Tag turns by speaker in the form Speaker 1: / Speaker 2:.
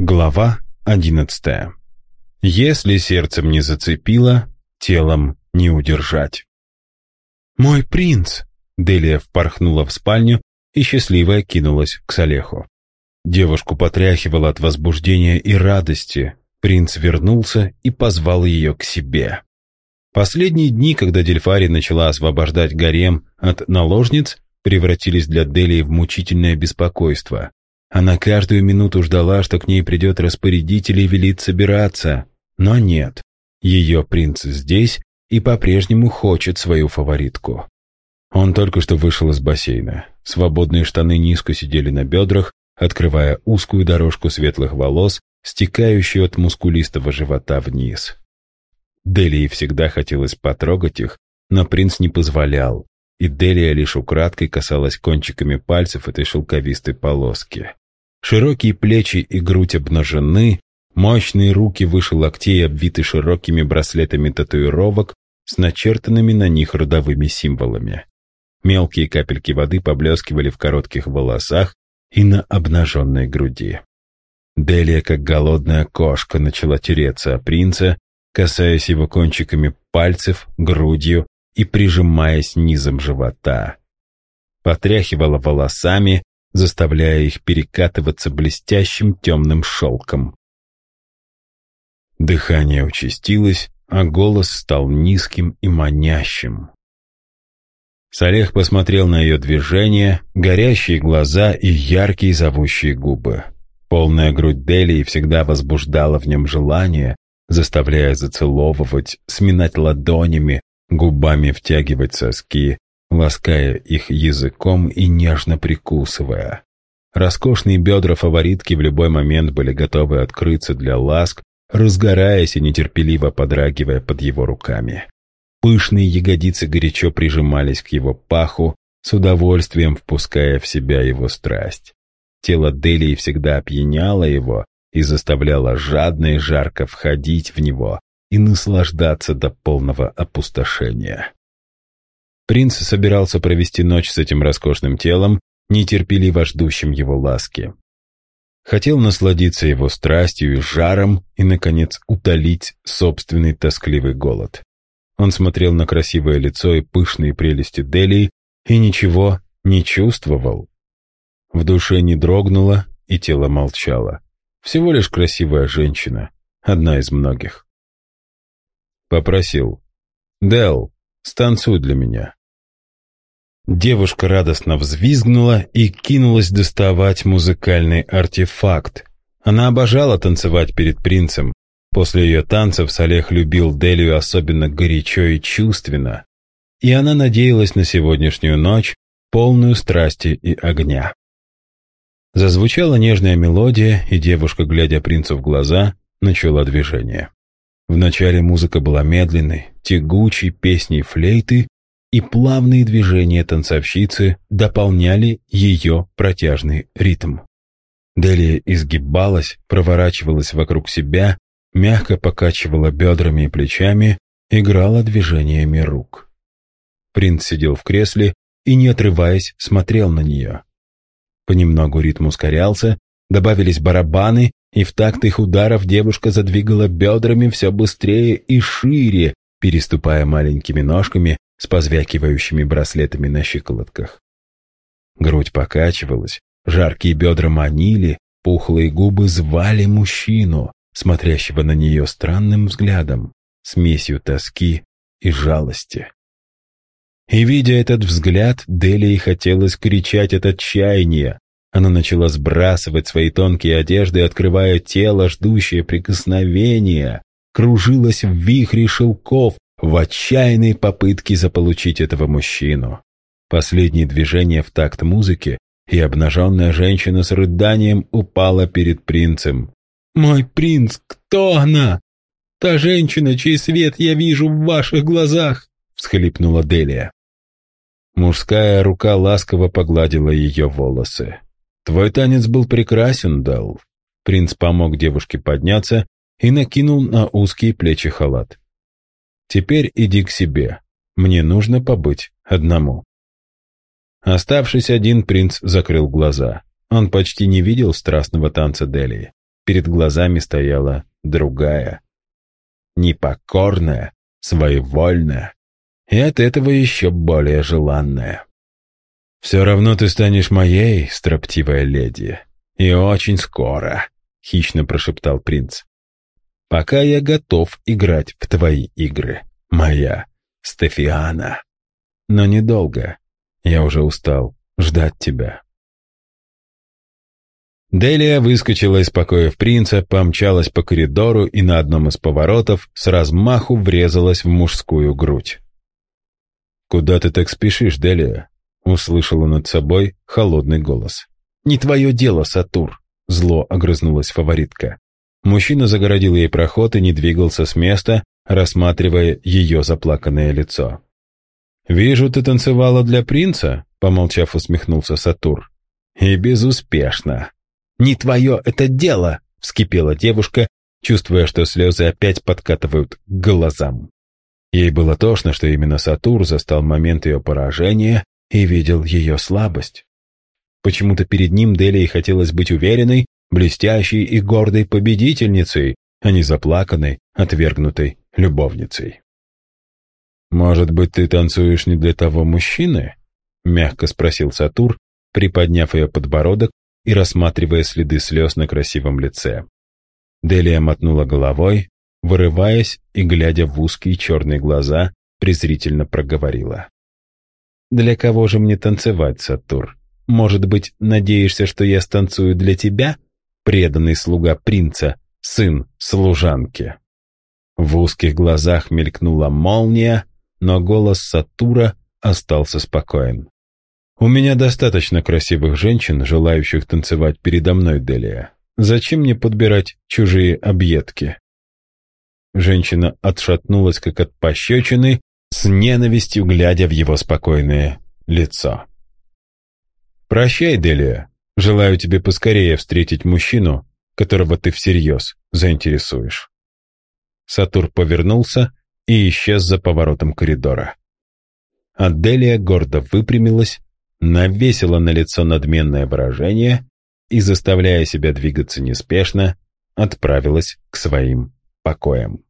Speaker 1: Глава одиннадцатая. Если сердцем не зацепило, телом не удержать. «Мой принц!» Делия впорхнула в спальню и счастливая кинулась к Салеху. Девушку потряхивало от возбуждения и радости. Принц вернулся и позвал ее к себе. Последние дни, когда Дельфари начала освобождать гарем от наложниц, превратились для Делии в мучительное беспокойство. Она каждую минуту ждала, что к ней придет распорядитель и велит собираться. Но нет, ее принц здесь и по-прежнему хочет свою фаворитку. Он только что вышел из бассейна. Свободные штаны низко сидели на бедрах, открывая узкую дорожку светлых волос, стекающую от мускулистого живота вниз. Делии всегда хотелось потрогать их, но принц не позволял, и Делия лишь украдкой касалась кончиками пальцев этой шелковистой полоски. Широкие плечи и грудь обнажены, мощные руки выше локтей обвиты широкими браслетами татуировок с начертанными на них родовыми символами. Мелкие капельки воды поблескивали в коротких волосах и на обнаженной груди. Делия, как голодная кошка, начала тереться о принца, касаясь его кончиками пальцев, грудью и прижимаясь низом живота. Потряхивала волосами, заставляя их перекатываться блестящим темным шелком. Дыхание участилось, а голос стал низким и манящим. Салех посмотрел на ее движения, горящие глаза и яркие зовущие губы. Полная грудь Делии всегда возбуждала в нем желание, заставляя зацеловывать, сминать ладонями, губами втягивать соски, лаская их языком и нежно прикусывая. Роскошные бедра фаворитки в любой момент были готовы открыться для ласк, разгораясь и нетерпеливо подрагивая под его руками. Пышные ягодицы горячо прижимались к его паху, с удовольствием впуская в себя его страсть. Тело Делии всегда опьяняло его и заставляло жадно и жарко входить в него и наслаждаться до полного опустошения. Принц собирался провести ночь с этим роскошным телом, нетерпеливо ждущим его ласки. Хотел насладиться его страстью и жаром и, наконец, утолить собственный тоскливый голод. Он смотрел на красивое лицо и пышные прелести Делии и ничего не чувствовал. В душе не дрогнуло, и тело молчало. Всего лишь красивая женщина, одна из многих. Попросил. «Дел, станцуй для меня». Девушка радостно взвизгнула и кинулась доставать музыкальный артефакт. Она обожала танцевать перед принцем. После ее танцев Салех любил Делию особенно горячо и чувственно. И она надеялась на сегодняшнюю ночь, полную страсти и огня. Зазвучала нежная мелодия, и девушка, глядя принцу в глаза, начала движение. Вначале музыка была медленной, тягучей песней флейты, и плавные движения танцовщицы дополняли ее протяжный ритм. Делия изгибалась, проворачивалась вокруг себя, мягко покачивала бедрами и плечами, играла движениями рук. Принц сидел в кресле и, не отрываясь, смотрел на нее. Понемногу ритм ускорялся, добавились барабаны, и в такт их ударов девушка задвигала бедрами все быстрее и шире, переступая маленькими ножками с позвякивающими браслетами на щиколотках. Грудь покачивалась, жаркие бедра манили, пухлые губы звали мужчину, смотрящего на нее странным взглядом, смесью тоски и жалости. И, видя этот взгляд, Делии хотелось кричать от отчаяния. Она начала сбрасывать свои тонкие одежды, открывая тело, ждущее прикосновения, кружилась в вихре шелков, в отчаянной попытке заполучить этого мужчину. Последнее движение в такт музыки, и обнаженная женщина с рыданием упала перед принцем. «Мой принц, кто она? Та женщина, чей свет я вижу в ваших глазах!» — всхлипнула Делия. Мужская рука ласково погладила ее волосы. «Твой танец был прекрасен, Дал». Принц помог девушке подняться и накинул на узкие плечи халат. Теперь иди к себе. Мне нужно побыть одному». Оставшись один, принц закрыл глаза. Он почти не видел страстного танца Делии. перед глазами стояла другая. Непокорная, своевольная и от этого еще более желанная. «Все равно ты станешь моей, строптивая леди, и очень скоро», — хищно прошептал принц. «Пока я готов играть в твои игры, моя Стефиана. Но недолго, я уже устал ждать тебя». Делия выскочила из покоев принца, помчалась по коридору и на одном из поворотов с размаху врезалась в мужскую грудь. «Куда ты так спешишь, Делия?» — услышала над собой холодный голос. «Не твое дело, Сатур!» — зло огрызнулась фаворитка. Мужчина загородил ей проход и не двигался с места, рассматривая ее заплаканное лицо. «Вижу, ты танцевала для принца», — помолчав, усмехнулся Сатур. «И безуспешно». «Не твое это дело!» — вскипела девушка, чувствуя, что слезы опять подкатывают к глазам. Ей было тошно, что именно Сатур застал момент ее поражения и видел ее слабость. Почему-то перед ним Делии хотелось быть уверенной, блестящей и гордой победительницей, а не заплаканной, отвергнутой любовницей. «Может быть, ты танцуешь не для того мужчины?» — мягко спросил Сатур, приподняв ее подбородок и рассматривая следы слез на красивом лице. Делия мотнула головой, вырываясь и, глядя в узкие черные глаза, презрительно проговорила. «Для кого же мне танцевать, Сатур? Может быть, надеешься, что я станцую для тебя, преданный слуга принца, сын служанки?» В узких глазах мелькнула молния, но голос Сатура остался спокоен. «У меня достаточно красивых женщин, желающих танцевать передо мной, Делия. Зачем мне подбирать чужие объедки?» Женщина отшатнулась, как от пощечины, с ненавистью глядя в его спокойное лицо. «Прощай, Делия. Желаю тебе поскорее встретить мужчину, которого ты всерьез заинтересуешь». Сатур повернулся и исчез за поворотом коридора. Аделия гордо выпрямилась, навесила на лицо надменное выражение и, заставляя себя двигаться неспешно, отправилась к своим покоям.